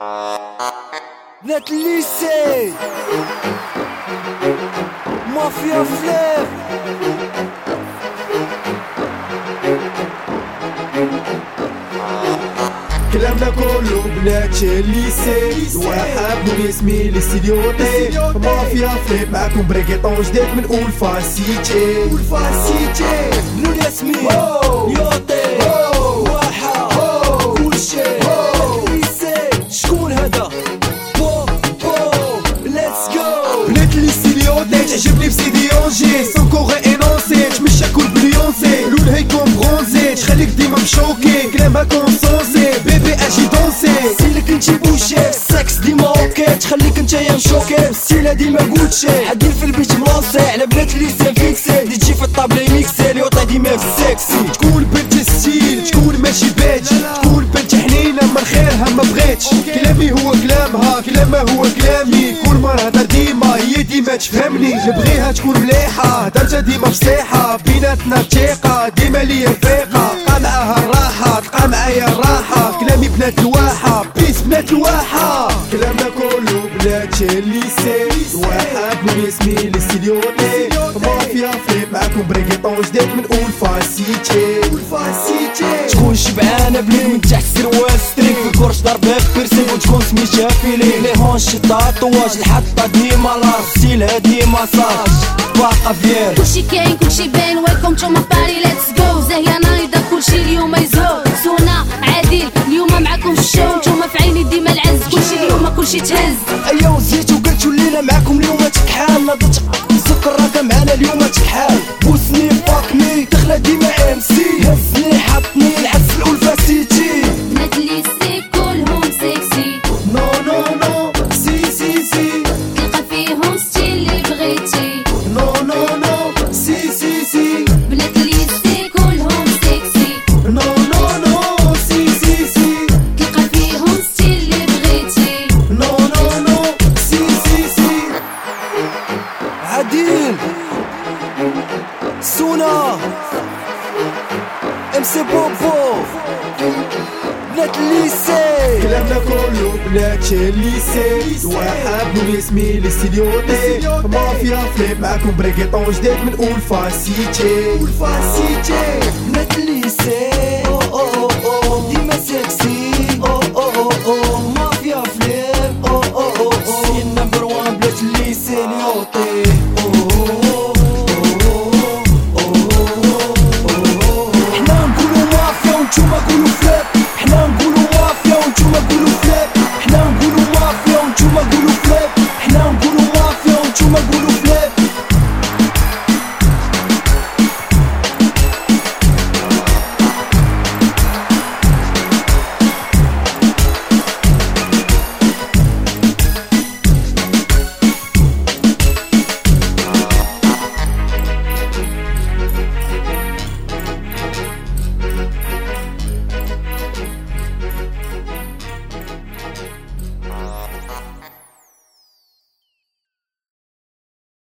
بنات الليسي مافيا فلير كلامنا كله بنات الليسي من اسمي الاستديوتي مافيا فليب معاكم بريكيطون جديد من اول فاسيتي اول فاسيتي بنو الياسمين يوطي الاستديوتي تعجبني بسيدي اونجي سون كوغي انونسي تمشى كل بليونسي لونها يكون برونزي تخليك ديما مشوكي كلامها كونسونسي بيبي أجي دونسي ستيلك انتي بوشي السكس ديما أوكي تخليك انت مشوكي ستيلها ديما جوتشي حدين في البيت ملونسي على بنات اللي فيكسي اللي تجي في الطابلة ميكسي يوطي ديما في السكسي تكون بنت كلامها كلامها هو كلامي. كل مرة هضر ديما هي ديما تفهمني. نبغيها تكون مليحة درجة ديما فصيحة بيناتنا ثقة ديما لي رفيقة تلقى معاها الراحة تلقى معايا الراحة. كلامي بنات الواحة بيس بنات الواحة. كلامنا كله بنات الليسي واحد من اسمي الاستديوتي مافيا فليب معاكم بريكيطون جديد من أول فاسيتي تكون شبعانة بليل من تحت سروال ستريك في الكرش ضربها فيلي لي هونش تاتواج الحطة ديما لاس ستيلها ديما ساج باقا فير كلشي كاين كلشي باين ويلكم تو ما باري ليتس جو زاهية نايضة كلشي اليوم يزهو سونا عادل اليوم معاكم في الشو. نتوما في عيني ديما العز. كلشي اليوم كلشي تهز. ايا وزيت وقلت الليلة معاكم اليوم تكحال نضت مسكر راك معانا اليوم تكحال بوسني فاكني دخلة ديما إم سي. هزني حطني العز في سونا. ام سي بوبو. بنات الليسي. كلامنا كله بنات الليسي. واحد من اسمي الاستديوتي مافيا فليب معاكم بريكيطون جديد من أول فاسيتي أول فاسيتي بنات الليسي.